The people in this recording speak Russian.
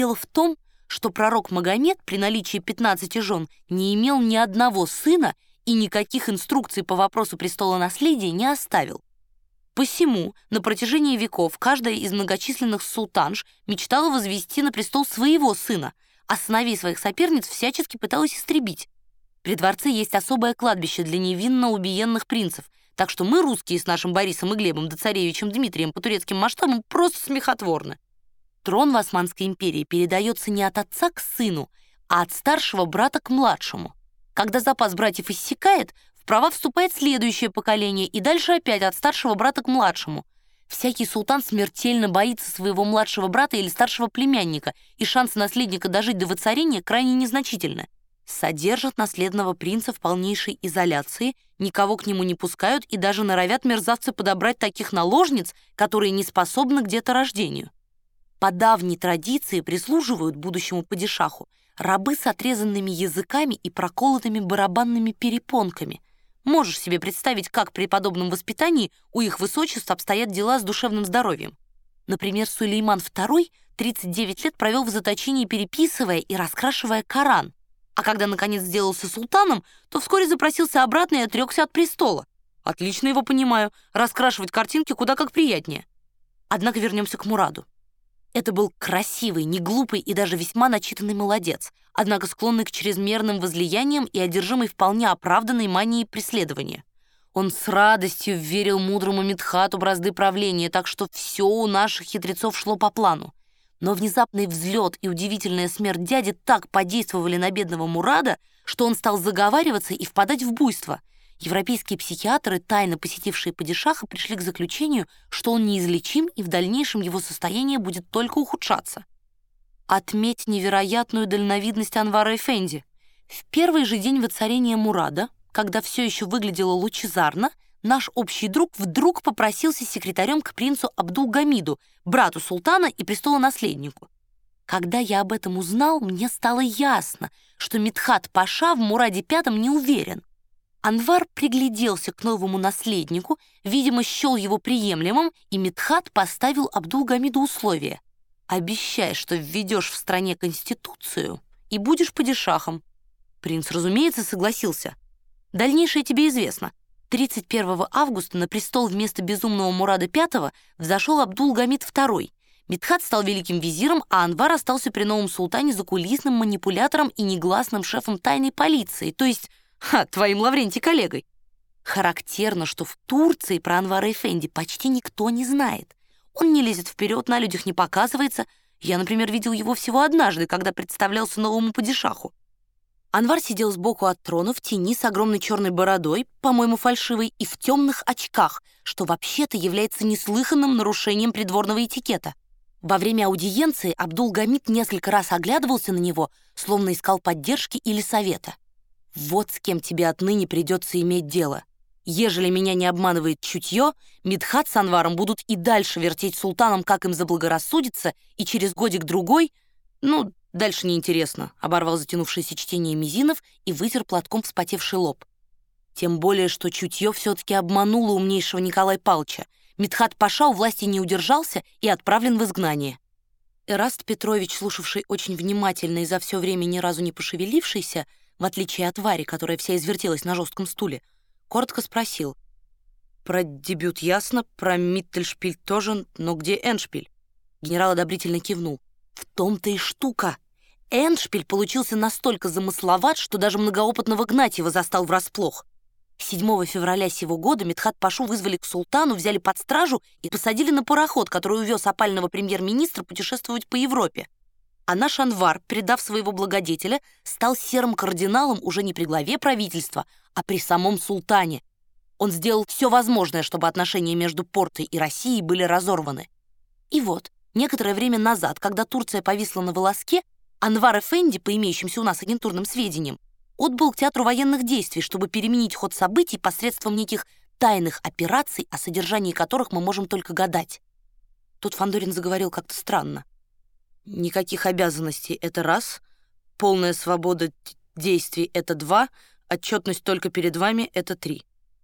Дело в том, что пророк Магомед при наличии 15 жен не имел ни одного сына и никаких инструкций по вопросу престола наследия не оставил. Посему на протяжении веков каждая из многочисленных султанш мечтала возвести на престол своего сына, а сыновей своих соперниц всячески пыталась истребить. При дворце есть особое кладбище для невинно убиенных принцев, так что мы, русские, с нашим Борисом и Глебом да царевичем Дмитрием по турецким масштабам просто смехотворны. Трон в Османской империи передается не от отца к сыну, а от старшего брата к младшему. Когда запас братьев иссякает, в права вступает следующее поколение и дальше опять от старшего брата к младшему. Всякий султан смертельно боится своего младшего брата или старшего племянника, и шансы наследника дожить до воцарения крайне незначительны содержат наследного принца в полнейшей изоляции, никого к нему не пускают и даже норовят мерзавцы подобрать таких наложниц, которые не способны к деторождению. По давней традиции прислуживают будущему падишаху рабы с отрезанными языками и проколотыми барабанными перепонками. Можешь себе представить, как при подобном воспитании у их высочеств обстоят дела с душевным здоровьем. Например, Сулейман II 39 лет провел в заточении, переписывая и раскрашивая Коран, а когда, наконец, сделался султаном, то вскоре запросился обратно и отрекся от престола. Отлично его понимаю, раскрашивать картинки куда как приятнее. Однако вернемся к Мураду. Это был красивый, неглупый и даже весьма начитанный молодец, однако склонный к чрезмерным возлияниям и одержимый вполне оправданной манией преследования. Он с радостью верил мудрому Мидхату бразды правления, так что все у наших хитрецов шло по плану. Но внезапный взлет и удивительная смерть дяди так подействовали на бедного Мурада, что он стал заговариваться и впадать в буйство. Европейские психиатры, тайно посетившие падишаха, пришли к заключению, что он неизлечим и в дальнейшем его состояние будет только ухудшаться. Отметь невероятную дальновидность Анвара Эфенди. В первый же день воцарения Мурада, когда все еще выглядело лучезарно, наш общий друг вдруг попросился секретарем к принцу Абдул-Гамиду, брату султана и престолонаследнику. Когда я об этом узнал, мне стало ясно, что Мидхат Паша в Мураде Пятом не уверен. Анвар пригляделся к новому наследнику, видимо, счел его приемлемым, и Мидхат поставил Абдул-Гамиду условие. «Обещай, что введешь в стране конституцию и будешь падишахом». Принц, разумеется, согласился. Дальнейшее тебе известно. 31 августа на престол вместо безумного Мурада V взошел Абдул-Гамид II. Мидхат стал великим визиром, а Анвар остался при новом султане закулисным манипулятором и негласным шефом тайной полиции, то есть, ха, твоим Лаврентий коллегой. Характерно, что в Турции про Анвара Эфенди почти никто не знает. Он не лезет вперед, на людях не показывается. Я, например, видел его всего однажды, когда представлялся новому падишаху. Анвар сидел сбоку от трона в тени с огромной черной бородой, по-моему, фальшивой, и в темных очках, что вообще-то является неслыханным нарушением придворного этикета. Во время аудиенции Абдул-Гамид несколько раз оглядывался на него, словно искал поддержки или совета. «Вот с кем тебе отныне придется иметь дело. Ежели меня не обманывает чутье, Мидхат с Анваром будут и дальше вертеть султаном, как им заблагорассудится, и через годик-другой, ну, Дальше неинтересно, оборвал затянувшееся чтение Мизинов и вытер платком вспотевший лоб. Тем более, что чутье все-таки обмануло умнейшего Николая Палча. Митхат Паша у власти не удержался и отправлен в изгнание. Эраст Петрович, слушавший очень внимательно и за все время ни разу не пошевелившийся, в отличие от Вари, которая вся извертелась на жестком стуле, коротко спросил. «Про дебют ясно, про Миттельшпиль тоже, но где Эншпиль?» Генерал одобрительно кивнул. В том-то и штука. Эншпиль получился настолько замысловат, что даже многоопытного Гнатьева застал врасплох. 7 февраля сего года Медхат Пашу вызвали к султану, взяли под стражу и посадили на пароход, который увез опального премьер-министра путешествовать по Европе. А наш Анвар, предав своего благодетеля, стал серым кардиналом уже не при главе правительства, а при самом султане. Он сделал все возможное, чтобы отношения между Портой и Россией были разорваны. И вот, Некоторое время назад, когда Турция повисла на волоске, Анвар Эфенди, по имеющимся у нас агентурным сведениям, отбыл к театру военных действий, чтобы переменить ход событий посредством неких тайных операций, о содержании которых мы можем только гадать. Тут Фандорин заговорил как-то странно. Никаких обязанностей — это раз, полная свобода действий — это два, отчетность только перед вами — это три.